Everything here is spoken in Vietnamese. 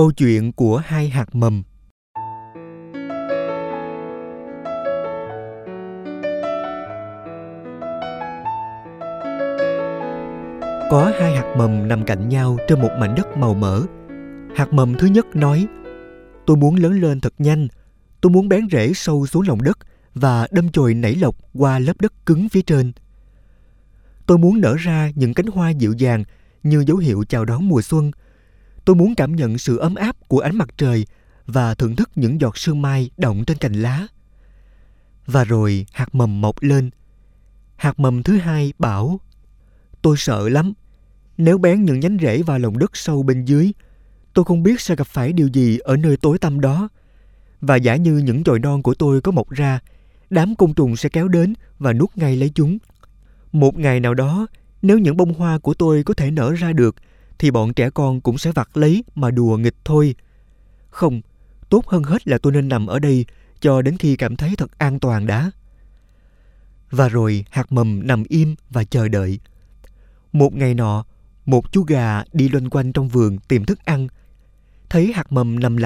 Câu chuyện của hai hạt mầm Có hai hạt mầm nằm cạnh nhau trên một mảnh đất màu mỡ. Hạt mầm thứ nhất nói, tôi muốn lớn lên thật nhanh, tôi muốn bén rễ sâu xuống lòng đất và đâm chồi nảy lộc qua lớp đất cứng phía trên. Tôi muốn nở ra những cánh hoa dịu dàng như dấu hiệu chào đón mùa xuân. Tôi muốn cảm nhận sự ấm áp của ánh mặt trời và thưởng thức những giọt sương mai động trên cành lá. Và rồi hạt mầm mọc lên. Hạt mầm thứ hai bảo, tôi sợ lắm. Nếu bén những nhánh rễ vào lòng đất sâu bên dưới, tôi không biết sẽ gặp phải điều gì ở nơi tối tăm đó. Và giả như những chồi non của tôi có mọc ra, đám côn trùng sẽ kéo đến và nuốt ngay lấy chúng. Một ngày nào đó, nếu những bông hoa của tôi có thể nở ra được, thì bọn trẻ con cũng sẽ vặt lấy mà đùa nghịch thôi. Không, tốt hơn hết là tôi nên nằm ở đây cho đến khi cảm thấy thật an toàn đã. Và rồi hạt mầm nằm im và chờ đợi. Một ngày nọ, một chú gà đi loanh quanh trong vườn tìm thức ăn. Thấy hạt mầm nằm lại.